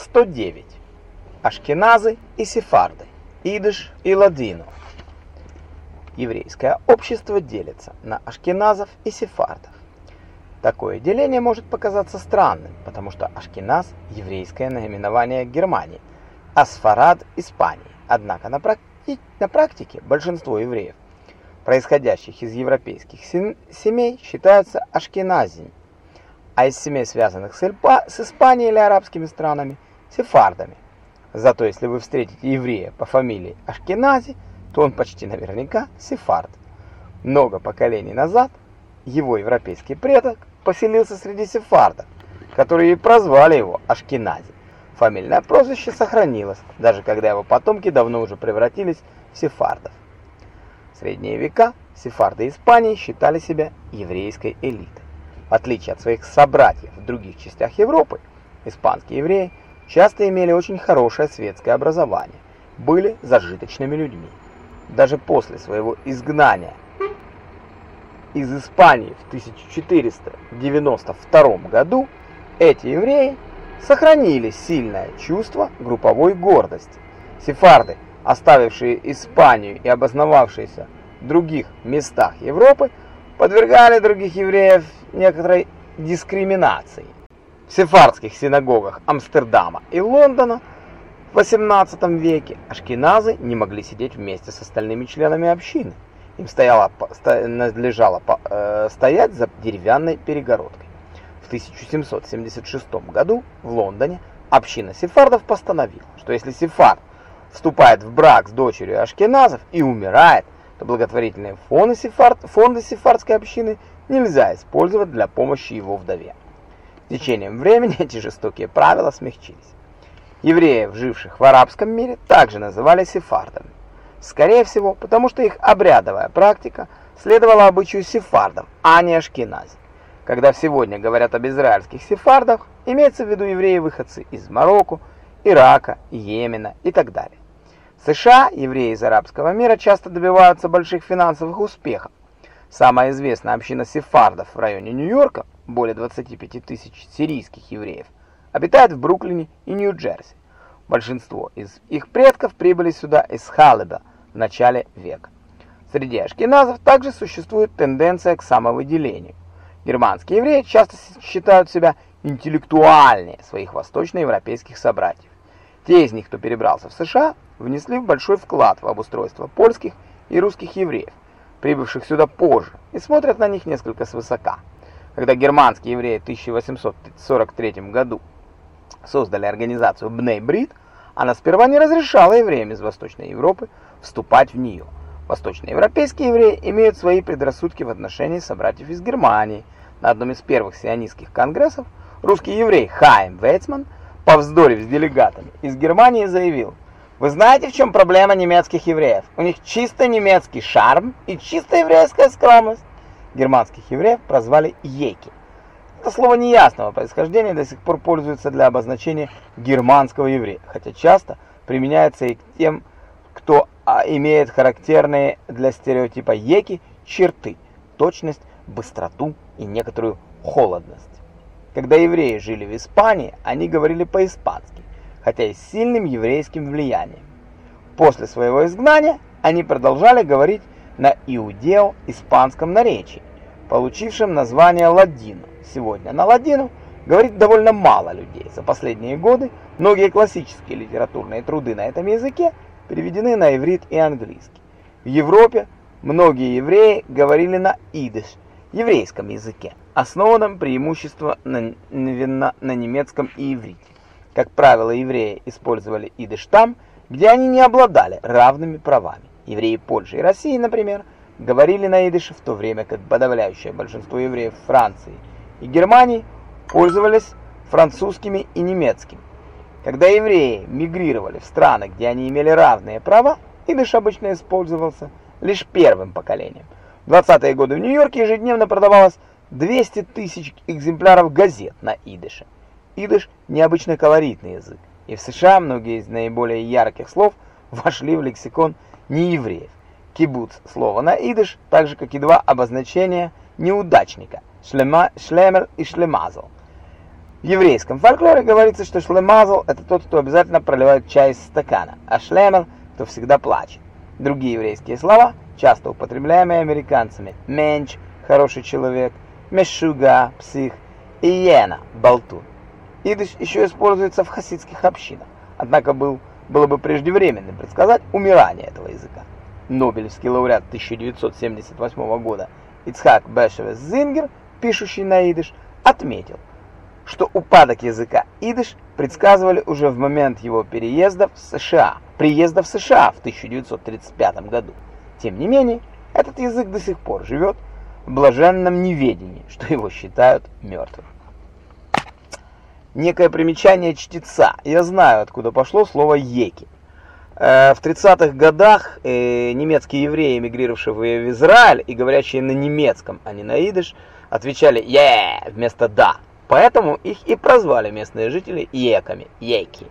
109. Ашкеназы и сефарды, идыш и ладину. Еврейское общество делится на ашкеназов и сефардов. Такое деление может показаться странным, потому что Ашкеназ – еврейское наименование Германии, а Сфарад – Испании. Однако на, практи на практике большинство евреев, происходящих из европейских семей, считаются ашкеназами а из семей, связанных с, Эльпа, с Испанией или арабскими странами, сефардами. Зато если вы встретите еврея по фамилии Ашкенази, то он почти наверняка сефард. Много поколений назад его европейский предок поселился среди сефардов, которые и прозвали его Ашкенази. Фамильное прозвище сохранилось, даже когда его потомки давно уже превратились в сефардов. В средние века сефарды Испании считали себя еврейской элитой. В отличие от своих собратьев в других частях Европы, испанские евреи часто имели очень хорошее светское образование, были зажиточными людьми. Даже после своего изгнания из Испании в 1492 году эти евреи сохранили сильное чувство групповой гордости. Сефарды, оставившие Испанию и обосновавшиеся в других местах Европы, подвергали других евреев некоторой дискриминации. В сефардских синагогах Амстердама и Лондона в XVIII веке ашкеназы не могли сидеть вместе с остальными членами общины. Им стояло, надлежало э, стоять за деревянной перегородкой. В 1776 году в Лондоне община сефардов постановила, что если сефард вступает в брак с дочерью ашкеназов и умирает, то благотворительные фонды, сефард, фонды сефардской общины нельзя использовать для помощи его вдове. Течением времени эти жестокие правила смягчились. Евреев, живших в арабском мире, также называли сефардами. Скорее всего, потому что их обрядовая практика следовала обычаю сефардов, а не ашкенази. Когда сегодня говорят об израильских сефардах, имеется в виду евреи-выходцы из Марокко, Ирака, Йемена и так далее. В США евреи из арабского мира часто добиваются больших финансовых успехов. Самая известная община сефардов в районе Нью-Йорка, более 25 тысяч сирийских евреев, обитает в Бруклине и Нью-Джерси. Большинство из их предков прибыли сюда из Халеба в начале века. Среди ашкеназов также существует тенденция к самовыделению. Германские евреи часто считают себя интеллектуальнее своих восточноевропейских собратьев. Те из них, кто перебрался в США, внесли большой вклад в обустройство польских и русских евреев, прибывших сюда позже, и смотрят на них несколько свысока. Когда германские евреи в 1843 году создали организацию Бней-Брит, она сперва не разрешала евреям из Восточной Европы вступать в нее. Восточноевропейские евреи имеют свои предрассудки в отношении собратьев из Германии. На одном из первых сионистских конгрессов русский еврей Хайм Вейцман, повздорив с делегатами из Германии, заявил – вы знаете, в чем проблема немецких евреев? У них чисто немецкий шарм и чисто еврейская скромность. Германских евреев прозвали еки. Это слово неясного происхождения до сих пор пользуется для обозначения германского еврея, хотя часто применяется и к тем, кто а, имеет характерные для стереотипа еки черты – точность, быстроту и некоторую холодность. Когда евреи жили в Испании, они говорили по-испански, хотя и с сильным еврейским влиянием. После своего изгнания они продолжали говорить на иудео-испанском наречии, получившем название ладину. Сегодня на ладину говорит довольно мало людей. За последние годы многие классические литературные труды на этом языке переведены на иврит и английский. В Европе многие евреи говорили на идиш, еврейском языке, основанном преимущественно на, на, немецком и иврите. Как правило, евреи использовали идыш там, где они не обладали равными правами. Евреи Польши и России, например, говорили на идыше, в то время как подавляющее большинство евреев Франции и Германии пользовались французскими и немецкими. Когда евреи мигрировали в страны, где они имели равные права, идыш обычно использовался лишь первым поколением. В 20-е годы в Нью-Йорке ежедневно продавалось 200 тысяч экземпляров газет на идыше. Идыш – необычно колоритный язык, и в США многие из наиболее ярких слов вошли в лексикон неевреев. Кибуц – слово на идыш, так же, как и два обозначения неудачника – шлема, шлемер и шлемазл. В еврейском фольклоре говорится, что шлемазл – это тот, кто обязательно проливает чай из стакана, а шлемел – кто всегда плачет. Другие еврейские слова, часто употребляемые американцами – менч – хороший человек, мешуга – псих, иена – болтун. Идыш еще используется в хасидских общинах, однако был, было бы преждевременным предсказать умирание этого языка. Нобелевский лауреат 1978 года Ицхак Бешевес Зингер, пишущий на идыш, отметил, что упадок языка идыш предсказывали уже в момент его переезда в США, приезда в США в 1935 году. Тем не менее, этот язык до сих пор живет в блаженном неведении, что его считают мертвым. Некое примечание чтеца. Я знаю, откуда пошло слово «еки». Э, в 30-х годах э, немецкие евреи, эмигрировавшие в Израиль и говорящие на немецком, а не на идыш, отвечали «е» вместо «да». Поэтому их и прозвали местные жители еками, еки.